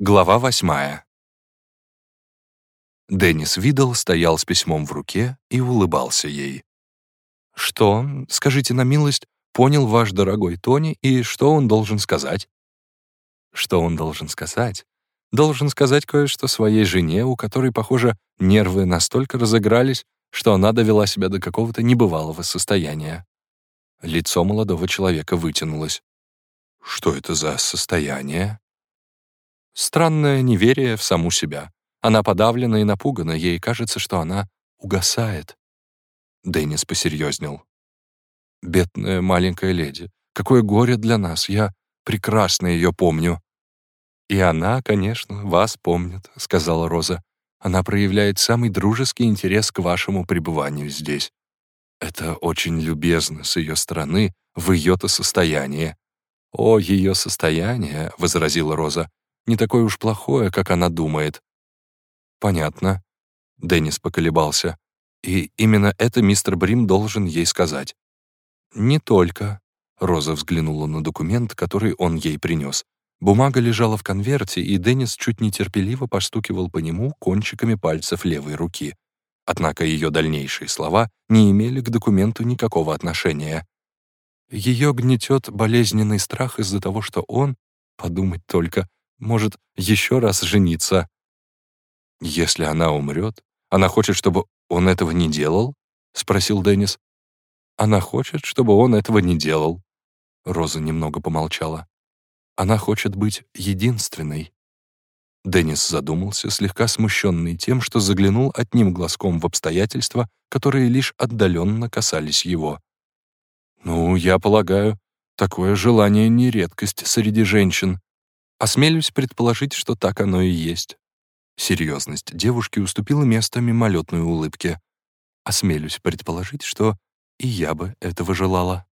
Глава восьмая. Деннис Видл стоял с письмом в руке и улыбался ей. «Что, скажите на милость, понял ваш дорогой Тони, и что он должен сказать?» «Что он должен сказать?» «Должен сказать кое-что своей жене, у которой, похоже, нервы настолько разыгрались, что она довела себя до какого-то небывалого состояния». Лицо молодого человека вытянулось. «Что это за состояние?» Странное неверие в саму себя. Она подавлена и напугана, ей кажется, что она угасает. Деннис посерьезнел. «Бедная маленькая леди, какое горе для нас, я прекрасно ее помню». «И она, конечно, вас помнит», — сказала Роза. «Она проявляет самый дружеский интерес к вашему пребыванию здесь. Это очень любезно с ее стороны в ее-то состоянии». «О, ее состояние», — возразила Роза, не такое уж плохое, как она думает». «Понятно», — Деннис поколебался. «И именно это мистер Брим должен ей сказать». «Не только», — Роза взглянула на документ, который он ей принес. Бумага лежала в конверте, и Деннис чуть нетерпеливо постукивал по нему кончиками пальцев левой руки. Однако ее дальнейшие слова не имели к документу никакого отношения. Ее гнетет болезненный страх из-за того, что он, подумать только, может еще раз жениться. Если она умрет, она хочет, чтобы он этого не делал? Спросил Деннис. Она хочет, чтобы он этого не делал. Роза немного помолчала. Она хочет быть единственной. Деннис задумался, слегка смущенный тем, что заглянул одним глазком в обстоятельства, которые лишь отдаленно касались его. «Ну, я полагаю, такое желание не редкость среди женщин», Осмелюсь предположить, что так оно и есть. Серьезность девушки уступила место мимолетной улыбке. Осмелюсь предположить, что и я бы этого желала.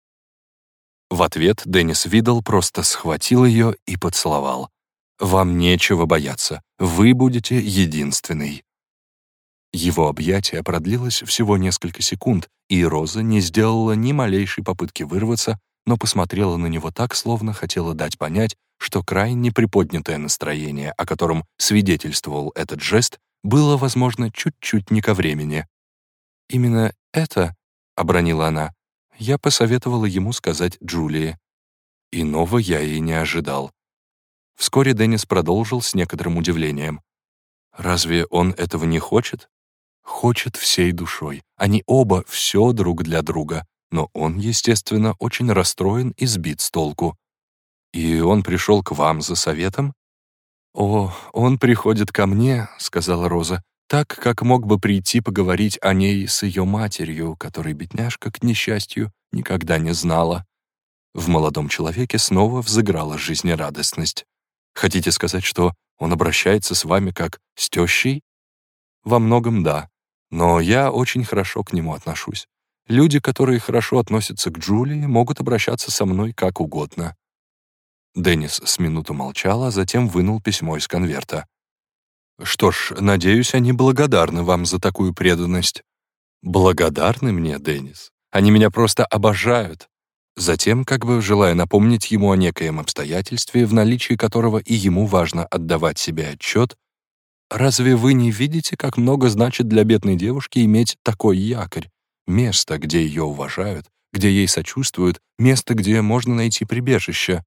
В ответ Деннис Видл просто схватил ее и поцеловал. «Вам нечего бояться, вы будете единственный». Его объятие продлилось всего несколько секунд, и Роза не сделала ни малейшей попытки вырваться, но посмотрела на него так, словно хотела дать понять, что крайне приподнятое настроение, о котором свидетельствовал этот жест, было, возможно, чуть-чуть не ко времени. «Именно это», — обронила она, — «я посоветовала ему сказать Джулии». Иного я и не ожидал. Вскоре Деннис продолжил с некоторым удивлением. «Разве он этого не хочет?» «Хочет всей душой. Они оба все друг для друга но он, естественно, очень расстроен и сбит с толку. И он пришел к вам за советом? «О, он приходит ко мне», — сказала Роза, «так, как мог бы прийти поговорить о ней с ее матерью, которой бедняжка, к несчастью, никогда не знала». В молодом человеке снова взыграла жизнерадостность. «Хотите сказать, что он обращается с вами как с тещей?» «Во многом да, но я очень хорошо к нему отношусь. Люди, которые хорошо относятся к Джулии, могут обращаться со мной как угодно». Деннис с минуту молчал, а затем вынул письмо из конверта. «Что ж, надеюсь, они благодарны вам за такую преданность». «Благодарны мне, Деннис? Они меня просто обожают». Затем, как бы желая напомнить ему о некоем обстоятельстве, в наличии которого и ему важно отдавать себе отчет, «Разве вы не видите, как много значит для бедной девушки иметь такой якорь? место, где ее уважают, где ей сочувствуют, место, где можно найти прибежище.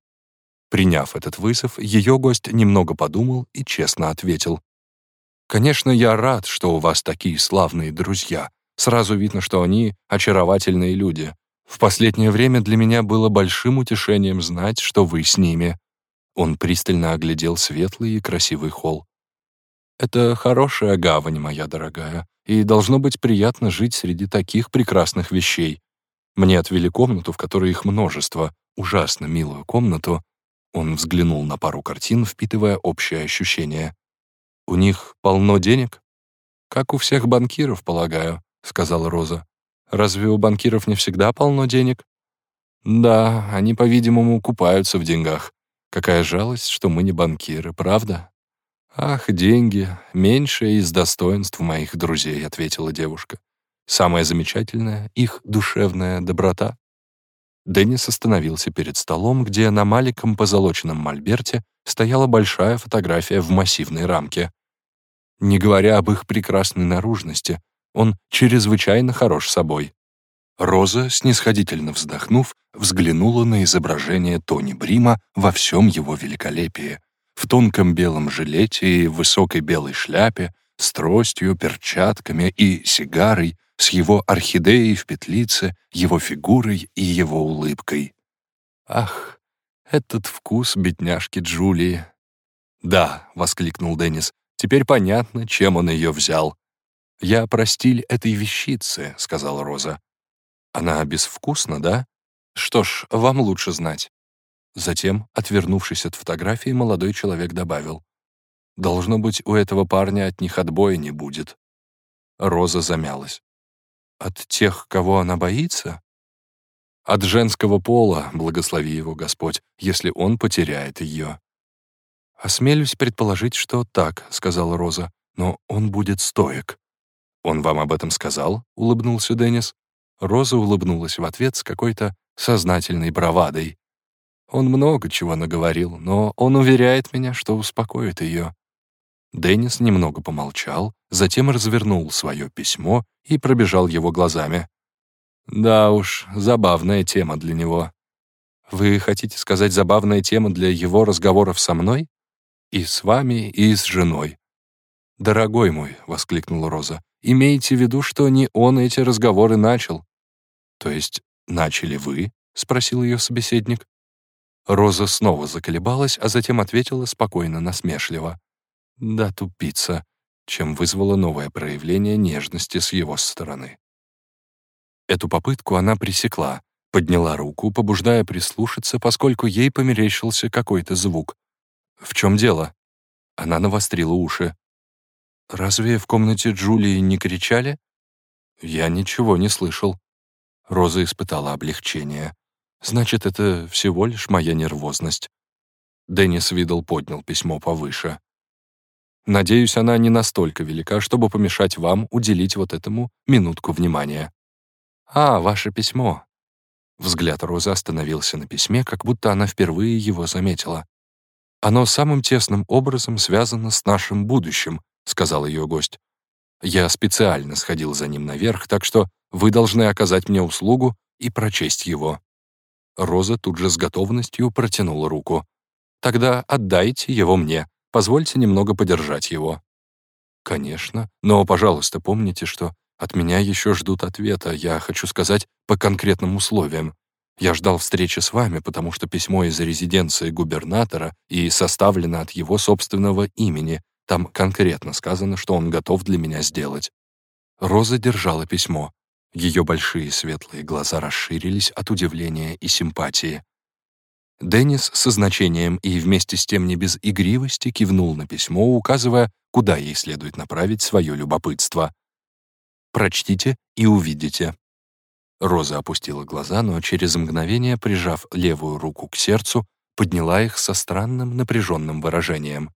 Приняв этот вызов, ее гость немного подумал и честно ответил. «Конечно, я рад, что у вас такие славные друзья. Сразу видно, что они очаровательные люди. В последнее время для меня было большим утешением знать, что вы с ними». Он пристально оглядел светлый и красивый холл. «Это хорошая гавань, моя дорогая и должно быть приятно жить среди таких прекрасных вещей. Мне отвели комнату, в которой их множество, ужасно милую комнату. Он взглянул на пару картин, впитывая общее ощущение. «У них полно денег?» «Как у всех банкиров, полагаю», — сказала Роза. «Разве у банкиров не всегда полно денег?» «Да, они, по-видимому, купаются в деньгах. Какая жалость, что мы не банкиры, правда?» «Ах, деньги, меньшее из достоинств моих друзей», — ответила девушка. «Самое замечательное — их душевная доброта». Деннис остановился перед столом, где на маленьком позолоченном мольберте стояла большая фотография в массивной рамке. Не говоря об их прекрасной наружности, он чрезвычайно хорош собой. Роза, снисходительно вздохнув, взглянула на изображение Тони Брима во всем его великолепии, в тонком белом жилете и высокой белой шляпе, с тростью, перчатками и сигарой, с его орхидеей в петлице, его фигурой и его улыбкой. Ах, этот вкус бедняжки Джулии. «Да», — воскликнул Деннис, — «теперь понятно, чем он ее взял». «Я про стиль этой вещицы», — сказала Роза. «Она безвкусна, да? Что ж, вам лучше знать». Затем, отвернувшись от фотографии, молодой человек добавил. «Должно быть, у этого парня от них отбоя не будет». Роза замялась. «От тех, кого она боится?» «От женского пола, благослови его Господь, если он потеряет ее». «Осмелюсь предположить, что так», — сказала Роза, «но он будет стоек». «Он вам об этом сказал?» — улыбнулся Деннис. Роза улыбнулась в ответ с какой-то сознательной бравадой. Он много чего наговорил, но он уверяет меня, что успокоит ее. Деннис немного помолчал, затем развернул свое письмо и пробежал его глазами. Да уж, забавная тема для него. Вы хотите сказать забавная тема для его разговоров со мной? И с вами, и с женой. «Дорогой мой», — воскликнула Роза, — «имейте в виду, что не он эти разговоры начал». «То есть начали вы?» — спросил ее собеседник. Роза снова заколебалась, а затем ответила спокойно, насмешливо. «Да, тупица», чем вызвало новое проявление нежности с его стороны. Эту попытку она пресекла, подняла руку, побуждая прислушаться, поскольку ей померещился какой-то звук. «В чем дело?» Она навострила уши. «Разве в комнате Джулии не кричали?» «Я ничего не слышал». Роза испытала облегчение. Значит, это всего лишь моя нервозность. Деннис Видл поднял письмо повыше. Надеюсь, она не настолько велика, чтобы помешать вам уделить вот этому минутку внимания. «А, ваше письмо». Взгляд Розы остановился на письме, как будто она впервые его заметила. «Оно самым тесным образом связано с нашим будущим», — сказал ее гость. «Я специально сходил за ним наверх, так что вы должны оказать мне услугу и прочесть его». Роза тут же с готовностью протянула руку. «Тогда отдайте его мне. Позвольте немного подержать его». «Конечно. Но, пожалуйста, помните, что от меня еще ждут ответа. Я хочу сказать, по конкретным условиям. Я ждал встречи с вами, потому что письмо из резиденции губернатора и составлено от его собственного имени. Там конкретно сказано, что он готов для меня сделать». Роза держала письмо. Ее большие светлые глаза расширились от удивления и симпатии. Деннис со значением и вместе с тем не без игривости кивнул на письмо, указывая, куда ей следует направить свое любопытство. «Прочтите и увидите». Роза опустила глаза, но через мгновение, прижав левую руку к сердцу, подняла их со странным напряженным выражением.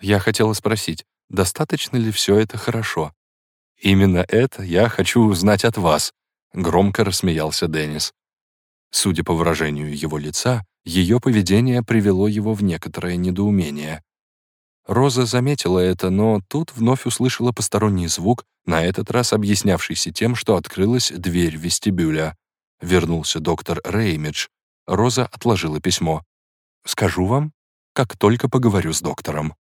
Я хотела спросить, достаточно ли все это хорошо? «Именно это я хочу узнать от вас», — громко рассмеялся Деннис. Судя по выражению его лица, ее поведение привело его в некоторое недоумение. Роза заметила это, но тут вновь услышала посторонний звук, на этот раз объяснявшийся тем, что открылась дверь вестибюля. Вернулся доктор Реймидж. Роза отложила письмо. «Скажу вам, как только поговорю с доктором».